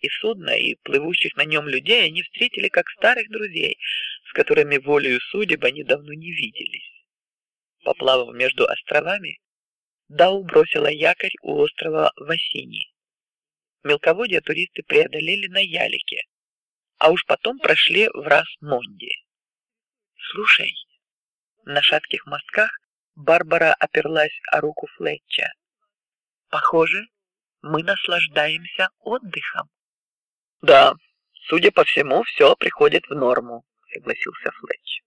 и судно, и плывущих на нем людей они встретили как старых друзей, с которыми волею судеб они давно не виделись. Поплавав между островами, Дау бросила якорь у острова Васини. Мелководье туристы преодолели на ялике, а уж потом прошли в Рас-Монди. Слушай, на шатких мостках Барбара оперлась о руку Флетча. Похоже, мы наслаждаемся отдыхом. Да, судя по всему, все приходит в норму, согласился Флетч.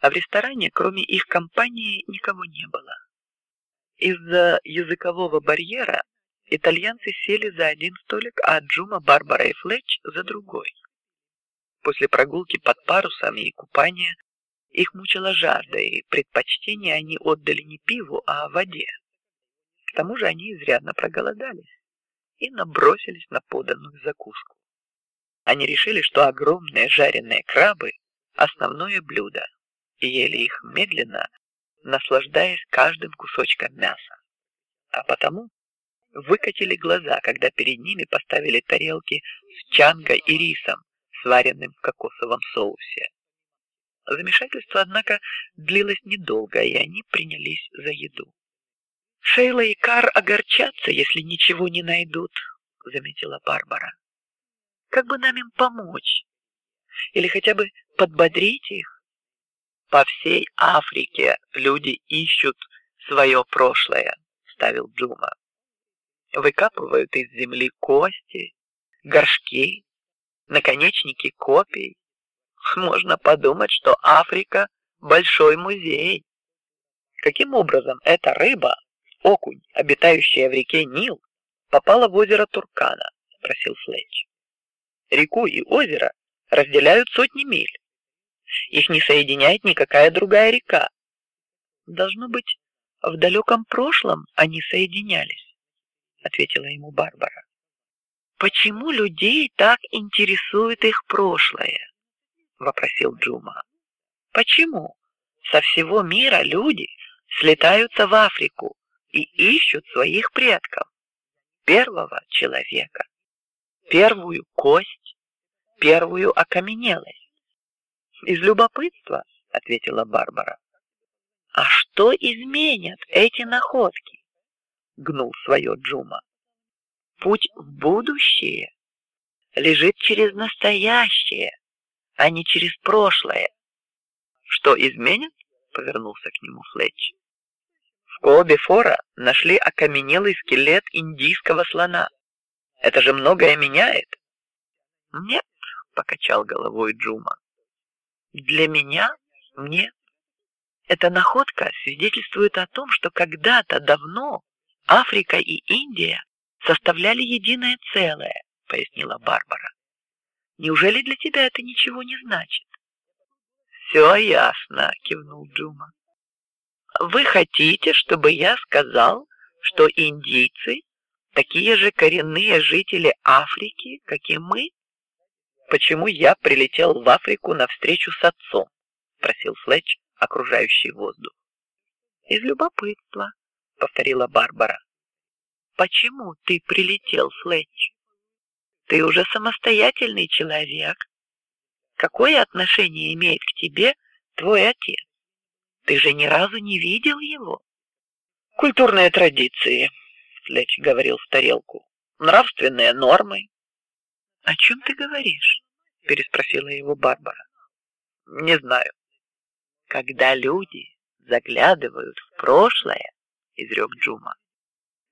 А в ресторане, кроме их компании, никого не было. Из-за языкового барьера итальянцы сели за один столик, а Джума, Барбара и Флетч за другой. После прогулки под парусами и купания их мучила жажда, и предпочтение они отдали не пиву, а воде. К тому же они изрядно проголодались и набросились на поданную закуску. Они решили, что огромные жареные крабы основное блюдо, и ели их медленно, наслаждаясь каждым кусочком мяса. А потому выкатили глаза, когда перед ними поставили тарелки с чанго и рисом, сваренным в кокосовом соусе. Замешательство, однако, длилось недолго, и они принялись за еду. Шейла и Кар огорчатся, если ничего не найдут, заметила Барбара. Как бы нам им помочь, или хотя бы подбодрить их? По всей Африке люди ищут свое прошлое, ставил Джума. Выкапывают из земли кости, горшки, наконечники копий. Можно подумать, что Африка большой музей. Каким образом эта рыба, окунь, обитающая в реке Нил, попала в озеро Туркана? спросил Флетч. Реку и озеро разделяют сотни миль. Их не соединяет никакая другая река. Должно быть, в далеком прошлом они соединялись, ответила ему Барбара. Почему людей так интересует их прошлое? вопросил Джума. Почему со всего мира люди слетаются в Африку и ищут своих предков, первого человека, первую кость, первую окаменелость? Из любопытства, ответила Барбара. А что изменят эти находки? Гнул свое Джума. Путь в будущее лежит через настоящее, а не через прошлое. Что изменят? Повернулся к нему Флетч. В Кообе Фора нашли окаменелый скелет индийского слона. Это же многое меняет. Нет, покачал головой Джума. Для меня нет. Эта находка свидетельствует о том, что когда-то давно Африка и Индия составляли единое целое, пояснила Барбара. Неужели для тебя это ничего не значит? Все ясно, кивнул Джума. Вы хотите, чтобы я сказал, что индийцы такие же коренные жители Африки, как и мы? Почему я прилетел в Африку на встречу с отцом? – спросил Флетч окружающий воздух. Из любопытства, повторила Барбара. Почему ты прилетел, Флетч? Ты уже самостоятельный человек. Какое отношение имеет к тебе твой отец? Ты же ни разу не видел его. Культурные традиции, Флетч говорил в тарелку. Нравственные нормы. О чем ты говоришь? переспросила его Барбара. Не знаю. Когда люди заглядывают в прошлое, изрек Джума,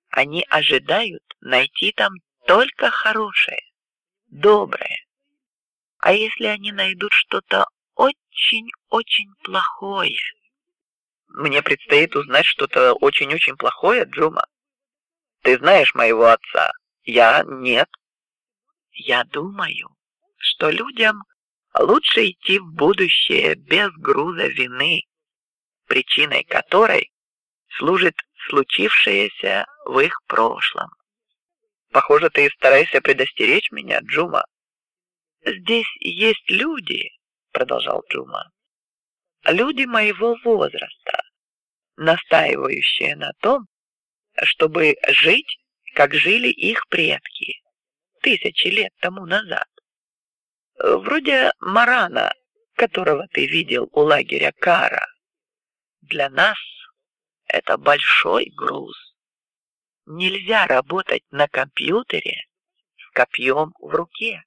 они ожидают найти там только хорошее, доброе. А если они найдут что-то очень-очень плохое? Мне предстоит узнать что-то очень-очень плохое, Джума. Ты знаешь моего отца, я нет. Я думаю, что людям лучше идти в будущее без груза вины, причиной которой служит случившееся в их прошлом. Похоже, ты стараешься предостеречь меня, Джума. Здесь есть люди, продолжал Джума, люди моего возраста, настаивающие на том, чтобы жить, как жили их предки, тысячи лет тому назад. Вроде Марана, которого ты видел у лагеря Кара. Для нас это большой груз. Нельзя работать на компьютере с копьем в руке.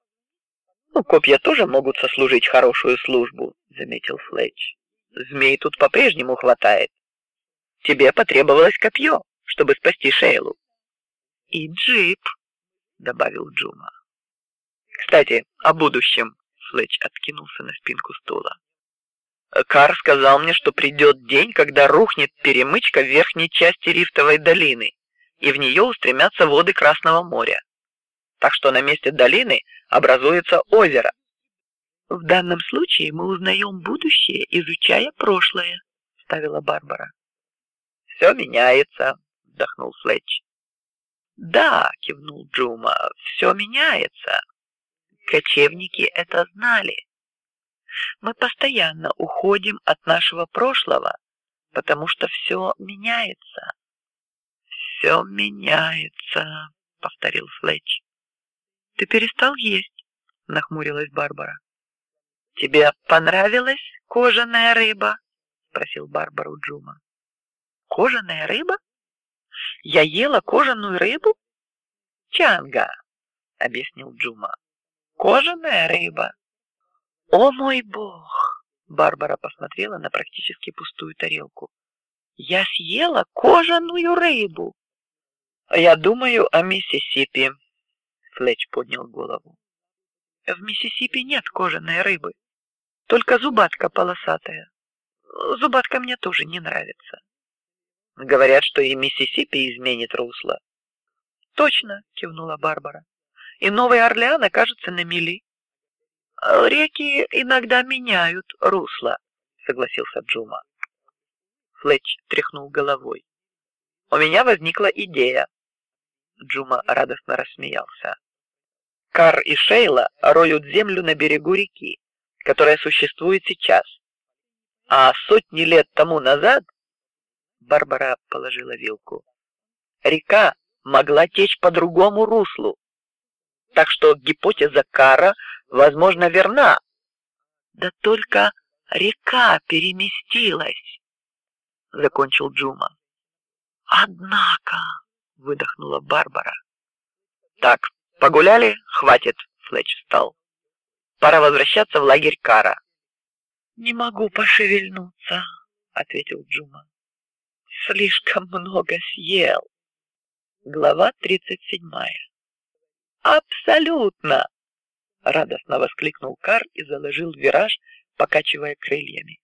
Ну, копья тоже могут сослужить хорошую службу, заметил Флетч. Змей тут по-прежнему хватает. Тебе потребовалось копье, чтобы спасти Шейлу. И джип, добавил Джума. Кстати, о будущем. Флетч откинулся на спинку стула. Кар сказал мне, что придет день, когда рухнет перемычка верхней части рифтовой долины, и в нее устремятся воды Красного моря. Так что на месте долины образуется озеро. В данном случае мы узнаем будущее, изучая прошлое, ставила Барбара. Все меняется, вздохнул Флетч. Да, кивнул Джума, все меняется. Кочевники это знали. Мы постоянно уходим от нашего прошлого, потому что все меняется. Все меняется, повторил Флетч. Ты перестал есть? Нахмурилась Барбара. Тебе понравилась кожаная рыба? спросил Барбару Джума. Кожаная рыба? Я ела кожаную рыбу? Чанга, объяснил Джума. Кожаная рыба. О мой бог! Барбара посмотрела на практически пустую тарелку. Я съела кожаную рыбу. Я думаю о Миссисипи. Флетч поднял голову. В Миссисипи нет кожаной рыбы, только зубатка полосатая. Зубатка мне тоже не нравится. Говорят, что и Миссисипи изменит русло. Точно, кивнула Барбара. И Новый Орлеан окажется на мели. Реки иногда меняют русло, согласился Джума. Флетч тряхнул головой. У меня возникла идея. Джума радостно рассмеялся. Кар и Шейла роют землю на берегу реки, которая существует сейчас. А сотни лет тому назад Барбара положила вилку. Река могла течь по другому руслу, так что гипотеза Кара, возможно, верна. Да только река переместилась, закончил Джума. Однако, выдохнула Барбара. Так, погуляли, хватит. Флетч встал. Пора возвращаться в лагерь Кара. Не могу пошевельнуться, ответил Джума. Слишком много съел. Глава тридцать седьмая. Абсолютно! Радостно воскликнул Кар и заложил вираж, покачивая крыльями.